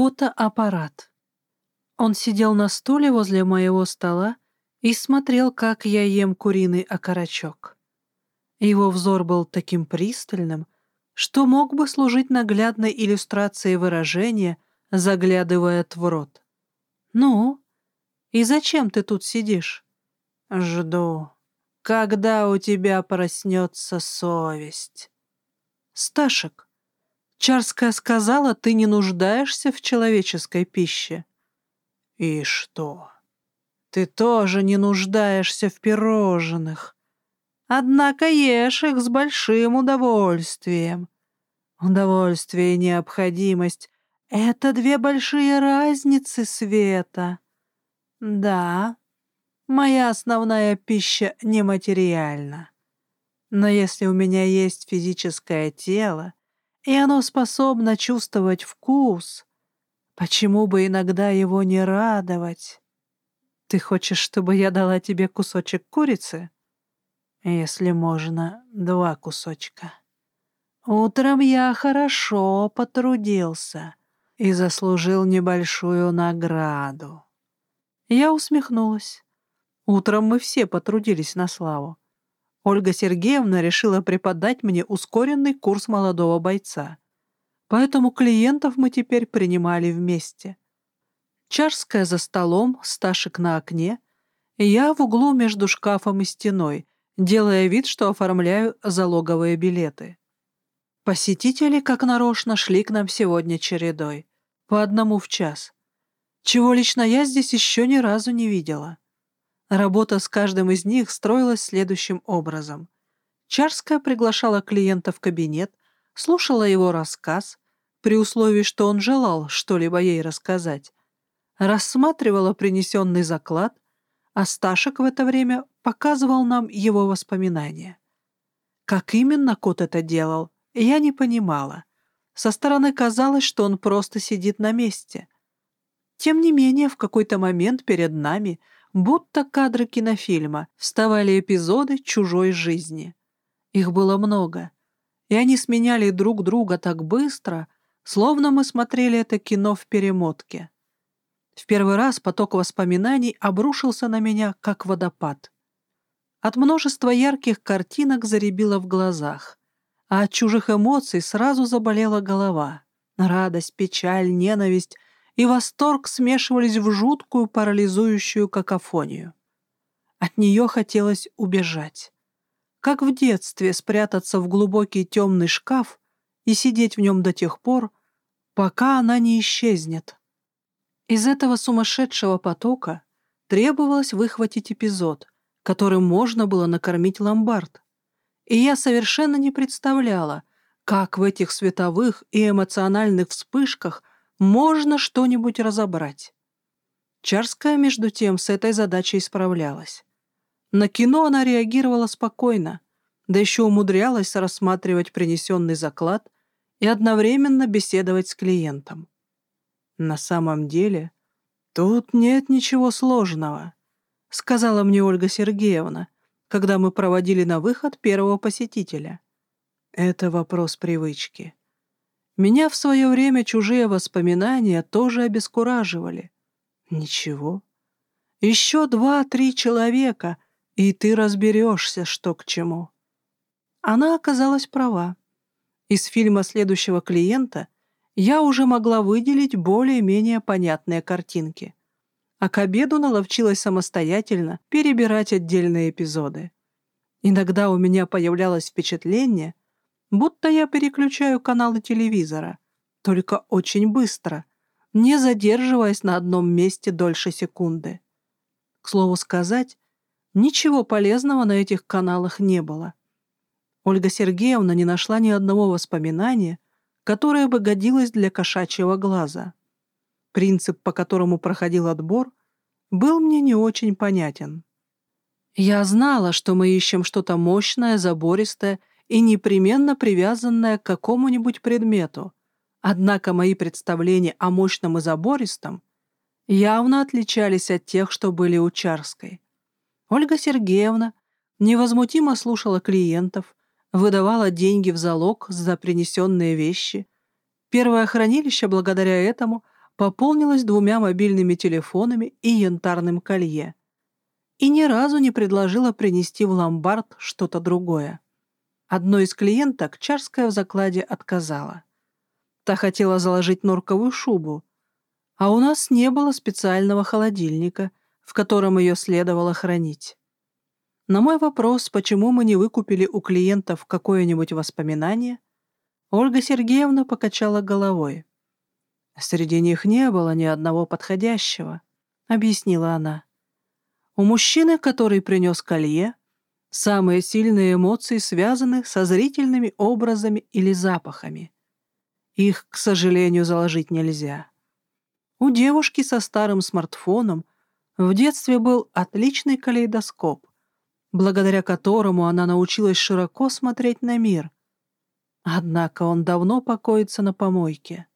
Фотоаппарат. Он сидел на стуле возле моего стола и смотрел, как я ем куриный окорочок. Его взор был таким пристальным, что мог бы служить наглядной иллюстрацией выражения, заглядывая в рот. «Ну, и зачем ты тут сидишь?» «Жду. Когда у тебя проснется совесть?» «Сташек, Чарская сказала, ты не нуждаешься в человеческой пище». «И что? Ты тоже не нуждаешься в пирожных. Однако ешь их с большим удовольствием. Удовольствие и необходимость — это две большие разницы света. Да, моя основная пища нематериальна. Но если у меня есть физическое тело, и оно способно чувствовать вкус, почему бы иногда его не радовать? Ты хочешь, чтобы я дала тебе кусочек курицы? Если можно, два кусочка. Утром я хорошо потрудился и заслужил небольшую награду. Я усмехнулась. Утром мы все потрудились на славу. Ольга Сергеевна решила преподать мне ускоренный курс молодого бойца. Поэтому клиентов мы теперь принимали вместе. Чарская за столом, Сташек на окне, я в углу между шкафом и стеной, делая вид, что оформляю залоговые билеты. Посетители, как нарочно, шли к нам сегодня чередой, по одному в час, чего лично я здесь еще ни разу не видела. Работа с каждым из них строилась следующим образом. Чарская приглашала клиента в кабинет, слушала его рассказ, при условии, что он желал что-либо ей рассказать, рассматривала принесенный заклад, а Сташек в это время показывал нам его воспоминания. Как именно кот это делал, я не понимала. Со стороны казалось, что он просто сидит на месте. Тем не менее, в какой-то момент перед нами, будто кадры кинофильма, вставали эпизоды чужой жизни. Их было много, и они сменяли друг друга так быстро, словно мы смотрели это кино в перемотке. В первый раз поток воспоминаний обрушился на меня, как водопад. От множества ярких картинок заребило в глазах, а от чужих эмоций сразу заболела голова. Радость, печаль, ненависть и восторг смешивались в жуткую парализующую какофонию. От нее хотелось убежать. Как в детстве спрятаться в глубокий темный шкаф и сидеть в нем до тех пор, пока она не исчезнет. Из этого сумасшедшего потока требовалось выхватить эпизод, которым можно было накормить ломбард. И я совершенно не представляла, как в этих световых и эмоциональных вспышках можно что-нибудь разобрать. Чарская, между тем, с этой задачей справлялась. На кино она реагировала спокойно, да еще умудрялась рассматривать принесенный заклад и одновременно беседовать с клиентом. На самом деле, тут нет ничего сложного. — сказала мне Ольга Сергеевна, когда мы проводили на выход первого посетителя. Это вопрос привычки. Меня в свое время чужие воспоминания тоже обескураживали. Ничего. Еще два-три человека, и ты разберешься, что к чему. Она оказалась права. Из фильма следующего клиента я уже могла выделить более-менее понятные картинки — а к обеду наловчилась самостоятельно перебирать отдельные эпизоды. Иногда у меня появлялось впечатление, будто я переключаю каналы телевизора, только очень быстро, не задерживаясь на одном месте дольше секунды. К слову сказать, ничего полезного на этих каналах не было. Ольга Сергеевна не нашла ни одного воспоминания, которое бы годилось для кошачьего глаза. Принцип, по которому проходил отбор, был мне не очень понятен. Я знала, что мы ищем что-то мощное, забористое и непременно привязанное к какому-нибудь предмету, однако мои представления о мощном и забористом явно отличались от тех, что были у Чарской. Ольга Сергеевна невозмутимо слушала клиентов, выдавала деньги в залог за принесенные вещи. Первое хранилище благодаря этому пополнилась двумя мобильными телефонами и янтарным колье. И ни разу не предложила принести в ломбард что-то другое. Одной из клиенток Чарская в закладе отказала. Та хотела заложить норковую шубу, а у нас не было специального холодильника, в котором ее следовало хранить. На мой вопрос, почему мы не выкупили у клиентов какое-нибудь воспоминание, Ольга Сергеевна покачала головой. «Среди них не было ни одного подходящего», — объяснила она. «У мужчины, который принес колье, самые сильные эмоции связаны со зрительными образами или запахами. Их, к сожалению, заложить нельзя. У девушки со старым смартфоном в детстве был отличный калейдоскоп, благодаря которому она научилась широко смотреть на мир. Однако он давно покоится на помойке.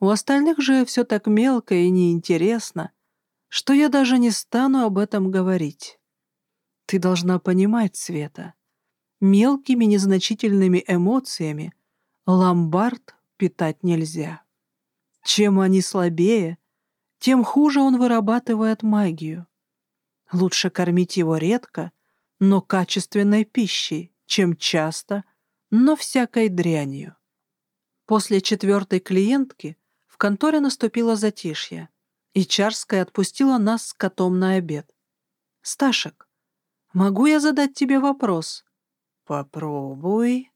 У остальных же все так мелко и неинтересно, что я даже не стану об этом говорить. Ты должна понимать, Света, мелкими незначительными эмоциями ломбард питать нельзя. Чем они слабее, тем хуже он вырабатывает магию. Лучше кормить его редко, но качественной пищей, чем часто, но всякой дрянью. После четвертой клиентки в конторе наступило затишье, и Чарская отпустила нас с котом на обед. «Сташек, могу я задать тебе вопрос?» «Попробуй».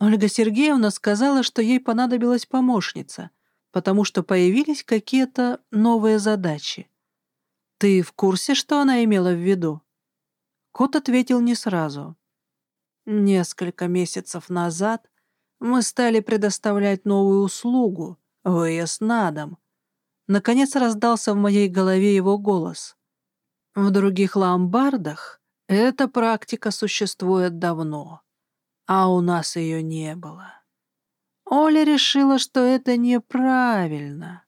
Ольга Сергеевна сказала, что ей понадобилась помощница, потому что появились какие-то новые задачи. «Ты в курсе, что она имела в виду?» Кот ответил не сразу. Несколько месяцев назад мы стали предоставлять новую услугу — выезд на дом. Наконец раздался в моей голове его голос. В других ломбардах эта практика существует давно, а у нас ее не было. Оля решила, что это неправильно.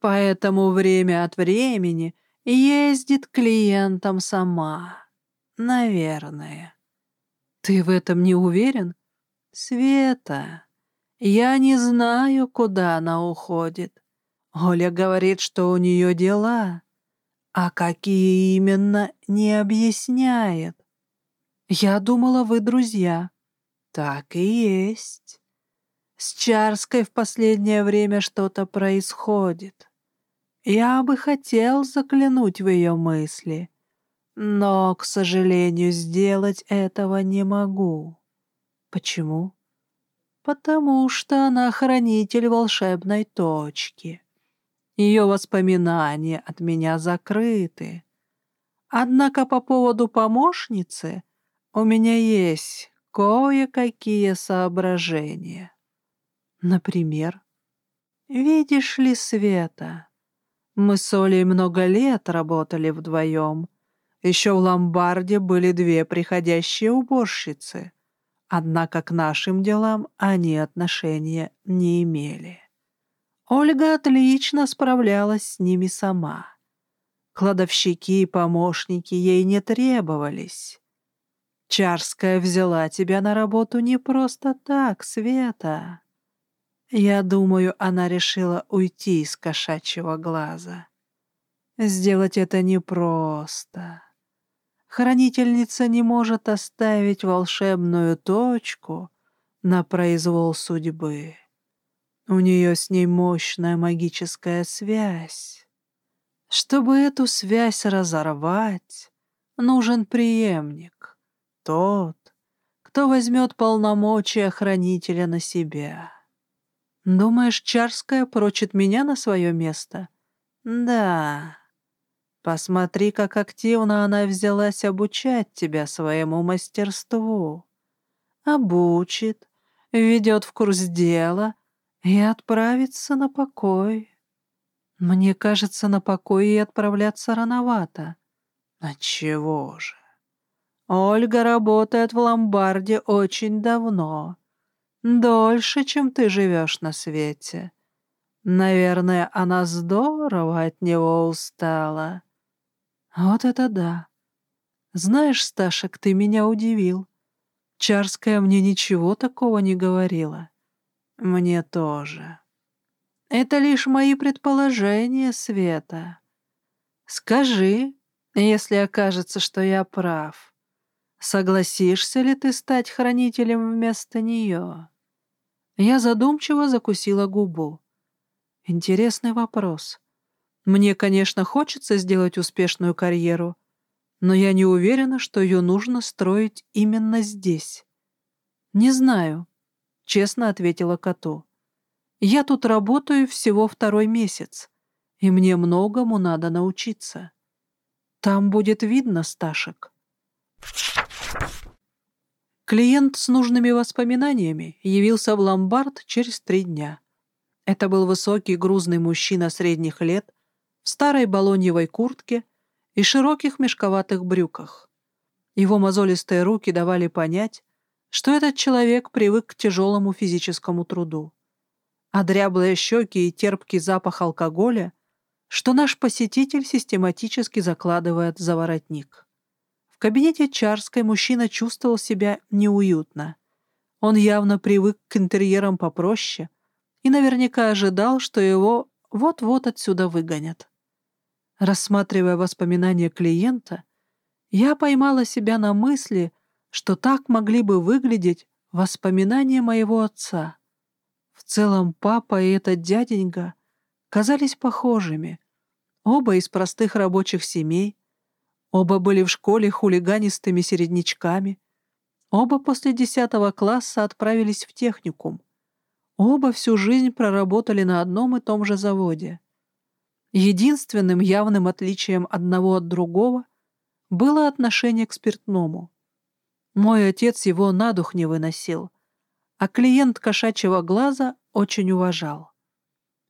Поэтому время от времени ездит клиентам сама. Наверное. Ты в этом не уверен? Света, я не знаю, куда она уходит. Оля говорит, что у нее дела, а какие именно, не объясняет. Я думала, вы друзья. Так и есть. С Чарской в последнее время что-то происходит. Я бы хотел заглянуть в ее мысли, но, к сожалению, сделать этого не могу. Почему? Потому что она хранитель волшебной точки. Ее воспоминания от меня закрыты. Однако по поводу помощницы у меня есть кое-какие соображения. Например, видишь ли, Света, мы с Олей много лет работали вдвоем, еще в ломбарде были две приходящие уборщицы, однако к нашим делам они отношения не имели. Ольга отлично справлялась с ними сама. Кладовщики и помощники ей не требовались. Чарская взяла тебя на работу не просто так, Света. Я думаю, она решила уйти из кошачьего глаза. Сделать это непросто. Хранительница не может оставить волшебную точку на произвол судьбы. У нее с ней мощная магическая связь. Чтобы эту связь разорвать, нужен преемник, тот, кто возьмет полномочия хранителя на себя. Думаешь, Чарская прочит меня на свое место? Да. Посмотри, как активно она взялась обучать тебя своему мастерству. Обучит, ведет в курс дела и отправится на покой. Мне кажется, на покой и отправляться рановато. Отчего же? Ольга работает в ломбарде очень давно. Дольше, чем ты живешь на свете. Наверное, она здорово от него устала. Вот это да. Знаешь, Сташек, ты меня удивил. Чарская мне ничего такого не говорила. Мне тоже. Это лишь мои предположения, Света. Скажи, если окажется, что я прав, согласишься ли ты стать хранителем вместо нее? Я задумчиво закусила губу. Интересный вопрос. Мне, конечно, хочется сделать успешную карьеру, но я не уверена, что ее нужно строить именно здесь. «Не знаю», — честно ответила коту. «Я тут работаю всего второй месяц, и мне многому надо научиться. Там будет видно, Сташек». Клиент с нужными воспоминаниями явился в ломбард через три дня. Это был высокий грузный мужчина средних лет в старой балоньевой куртке и широких мешковатых брюках. Его мозолистые руки давали понять, что этот человек привык к тяжелому физическому труду. А дряблые щеки и терпкий запах алкоголя, что наш посетитель систематически закладывает за воротник. В кабинете Чарской мужчина чувствовал себя неуютно. Он явно привык к интерьерам попроще и наверняка ожидал, что его вот-вот отсюда выгонят. Рассматривая воспоминания клиента, я поймала себя на мысли, что так могли бы выглядеть воспоминания моего отца. В целом папа и этот дяденька казались похожими. Оба из простых рабочих семей, оба были в школе хулиганистыми середнячками, оба после десятого класса отправились в техникум, оба всю жизнь проработали на одном и том же заводе. Единственным явным отличием одного от другого было отношение к спиртному. Мой отец его на дух не выносил, а клиент кошачьего глаза очень уважал.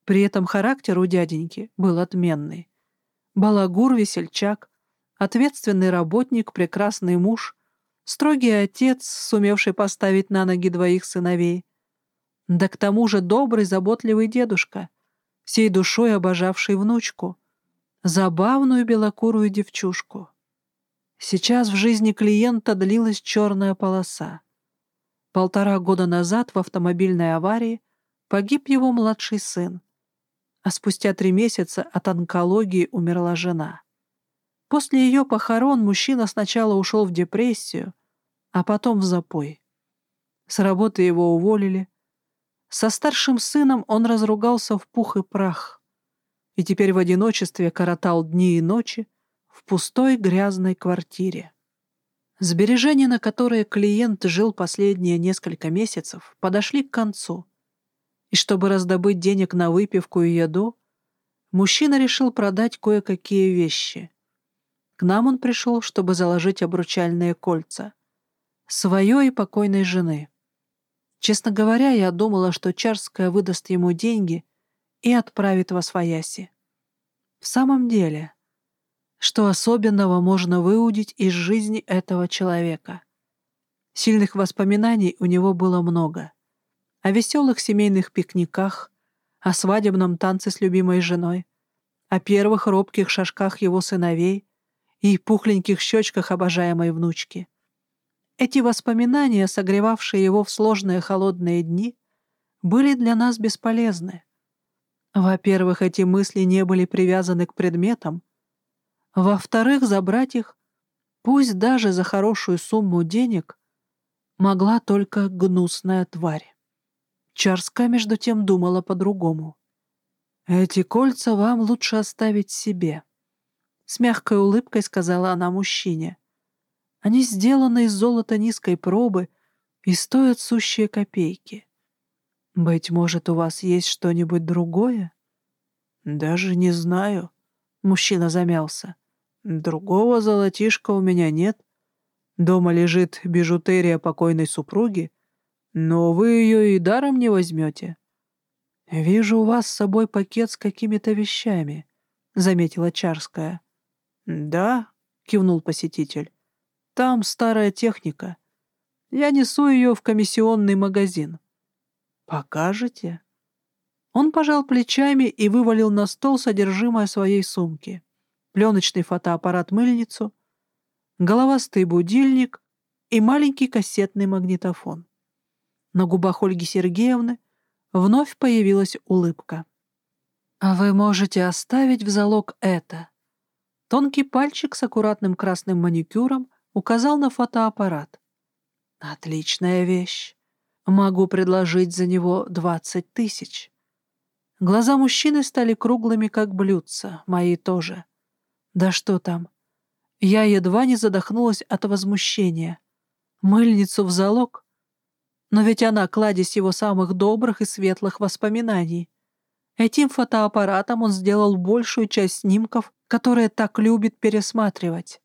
При этом характер у дяденьки был отменный. Балагур, весельчак, ответственный работник, прекрасный муж, строгий отец, сумевший поставить на ноги двоих сыновей, да к тому же добрый, заботливый дедушка, всей душой обожавший внучку, забавную белокурую девчушку. Сейчас в жизни клиента длилась черная полоса. Полтора года назад в автомобильной аварии погиб его младший сын, а спустя три месяца от онкологии умерла жена. После ее похорон мужчина сначала ушел в депрессию, а потом в запой. С работы его уволили, со старшим сыном он разругался в пух и прах и теперь в одиночестве коротал дни и ночи в пустой грязной квартире. Сбережения, на которые клиент жил последние несколько месяцев, подошли к концу, и чтобы раздобыть денег на выпивку и еду, мужчина решил продать кое-какие вещи. К нам он пришел, чтобы заложить обручальные кольца. Свое и покойной жены. Честно говоря, я думала, что Чарская выдаст ему деньги и отправит во свояси. В самом деле, что особенного можно выудить из жизни этого человека? Сильных воспоминаний у него было много. О веселых семейных пикниках, о свадебном танце с любимой женой, о первых робких шажках его сыновей и пухленьких щечках обожаемой внучки. Эти воспоминания, согревавшие его в сложные холодные дни, были для нас бесполезны. Во-первых, эти мысли не были привязаны к предметам. Во-вторых, забрать их, пусть даже за хорошую сумму денег, могла только гнусная тварь. Чарска, между тем, думала по-другому. «Эти кольца вам лучше оставить себе», — с мягкой улыбкой сказала она мужчине. Они сделаны из золота низкой пробы и стоят сущие копейки. Быть может, у вас есть что-нибудь другое? Даже не знаю. Мужчина замялся. Другого золотишка у меня нет. Дома лежит бижутерия покойной супруги, но вы ее и даром не возьмете. Вижу у вас с собой пакет с какими-то вещами, — заметила Чарская. Да, — кивнул посетитель. Там старая техника. Я несу ее в комиссионный магазин. Покажете?» Он пожал плечами и вывалил на стол содержимое своей сумки. Пленочный фотоаппарат-мыльницу, головастый будильник и маленький кассетный магнитофон. На губах Ольги Сергеевны вновь появилась улыбка. А вы можете оставить в залог это. Тонкий пальчик с аккуратным красным маникюром указал на фотоаппарат. Отличная вещь. Могу предложить за него двадцать тысяч. Глаза мужчины стали круглыми, как блюдца, мои тоже. Да что там? Я едва не задохнулась от возмущения. Мыльницу в залог? Но ведь она кладезь его самых добрых и светлых воспоминаний. Этим фотоаппаратом он сделал большую часть снимков, которые так любит пересматривать.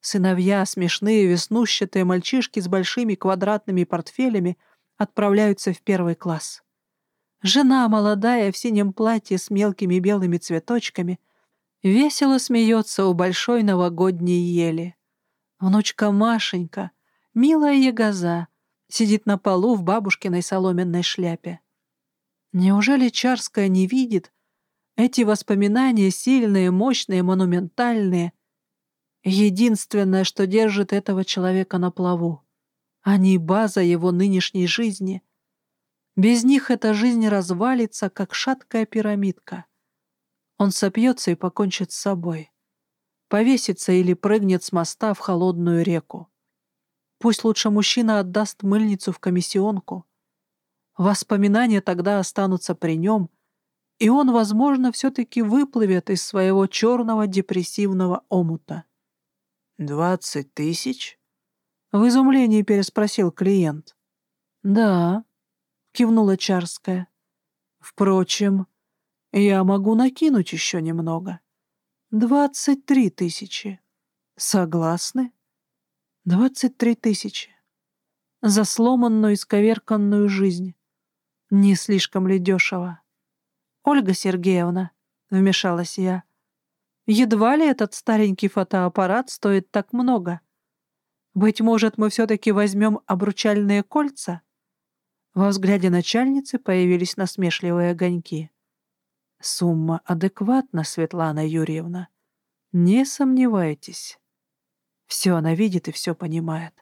Сыновья, смешные, веснущатые мальчишки с большими квадратными портфелями отправляются в первый класс. Жена, молодая, в синем платье с мелкими белыми цветочками, весело смеется у большой новогодней ели. Внучка Машенька, милая ягоза, сидит на полу в бабушкиной соломенной шляпе. Неужели Чарская не видит? Эти воспоминания сильные, мощные, монументальные. Единственное, что держит этого человека на плаву. Они база его нынешней жизни. Без них эта жизнь развалится, как шаткая пирамидка. Он сопьется и покончит с собой. Повесится или прыгнет с моста в холодную реку. Пусть лучше мужчина отдаст мыльницу в комиссионку. Воспоминания тогда останутся при нем, и он, возможно, все-таки выплывет из своего черного депрессивного омута. «Двадцать тысяч?» — в изумлении переспросил клиент. «Да», — кивнула Чарская. «Впрочем, я могу накинуть еще немного. Двадцать три тысячи. Согласны?» «Двадцать три тысячи. За сломанную и сковерканную жизнь. Не слишком ли дешево? «Ольга Сергеевна», — вмешалась я, — «едва ли этот старенький фотоаппарат стоит так много? Быть может, мы все-таки возьмем обручальные кольца?» Во взгляде начальницы появились насмешливые огоньки. «Сумма адекватна, Светлана Юрьевна. Не сомневайтесь. Все она видит и все понимает.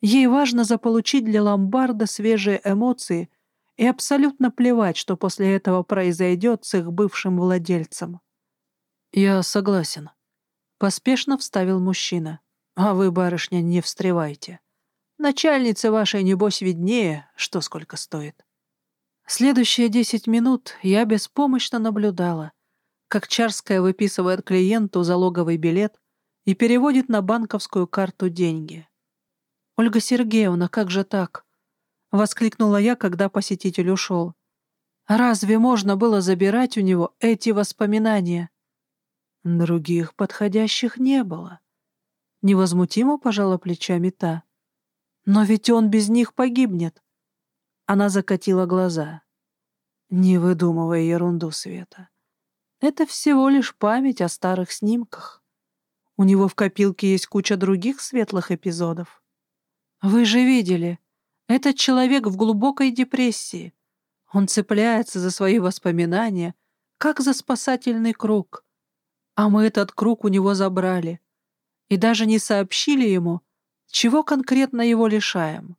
Ей важно заполучить для ломбарда свежие эмоции — и абсолютно плевать, что после этого произойдет с их бывшим владельцем. «Я согласен», — поспешно вставил мужчина. «А вы, барышня, не встревайте. Начальнице вашей, небось, виднее, что сколько стоит». Следующие десять минут я беспомощно наблюдала, как Чарская выписывает клиенту залоговый билет и переводит на банковскую карту деньги. «Ольга Сергеевна, как же так?» — воскликнула я, когда посетитель ушел. «Разве можно было забирать у него эти воспоминания?» Других подходящих не было. Невозмутимо пожала плечами та. «Но ведь он без них погибнет!» Она закатила глаза. «Не выдумывай ерунду, Света. Это всего лишь память о старых снимках. У него в копилке есть куча других светлых эпизодов. Вы же видели, этот человек в глубокой депрессии. Он цепляется за свои воспоминания, как за спасательный круг. А мы этот круг у него забрали. И даже не сообщили ему, чего конкретно его лишаем.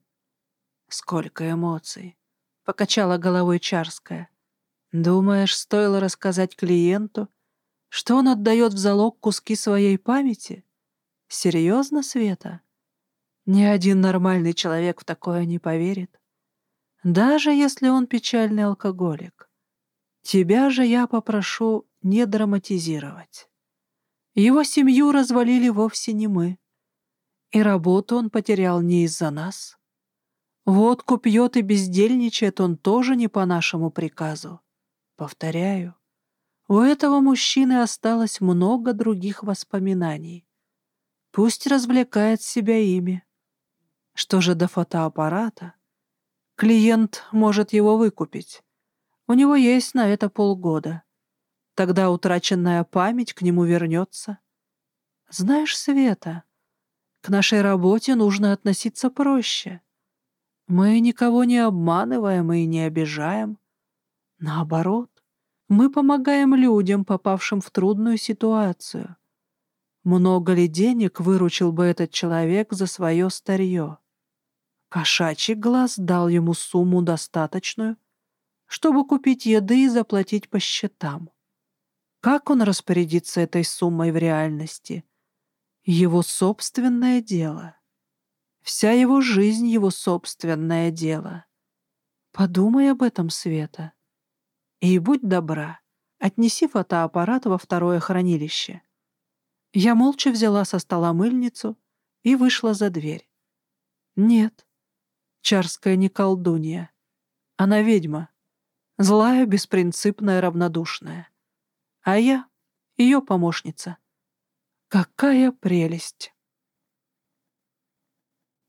Сколько эмоций. Покачала головой Чарская. Думаешь, стоило рассказать клиенту, что он отдает в залог куски своей памяти? Серьезно, Света? Ни один нормальный человек в такое не поверит. Даже если он печальный алкоголик. Тебя же я попрошу не драматизировать. Его семью развалили вовсе не мы. И работу он потерял не из-за нас. Водку пьет и бездельничает он тоже не по нашему приказу. Повторяю, у этого мужчины осталось много других воспоминаний. Пусть развлекает себя ими. Что же до фотоаппарата? Клиент может его выкупить. У него есть на это полгода. Тогда утраченная память к нему вернется. Знаешь, Света, к нашей работе нужно относиться проще. Мы никого не обманываем и не обижаем. Наоборот, мы помогаем людям, попавшим в трудную ситуацию. Много ли денег выручил бы этот человек за свое старье? Кошачий глаз дал ему сумму достаточную, чтобы купить еды и заплатить по счетам. Как он распорядится этой суммой в реальности? Его собственное дело. Вся его жизнь — его собственное дело. Подумай об этом, Света. И будь добра, отнеси фотоаппарат во второе хранилище. Я молча взяла со стола мыльницу и вышла за дверь. Нет, Чарская не колдунья. Она ведьма. Злая, беспринципная, равнодушная. А я — ее помощница. Какая прелесть!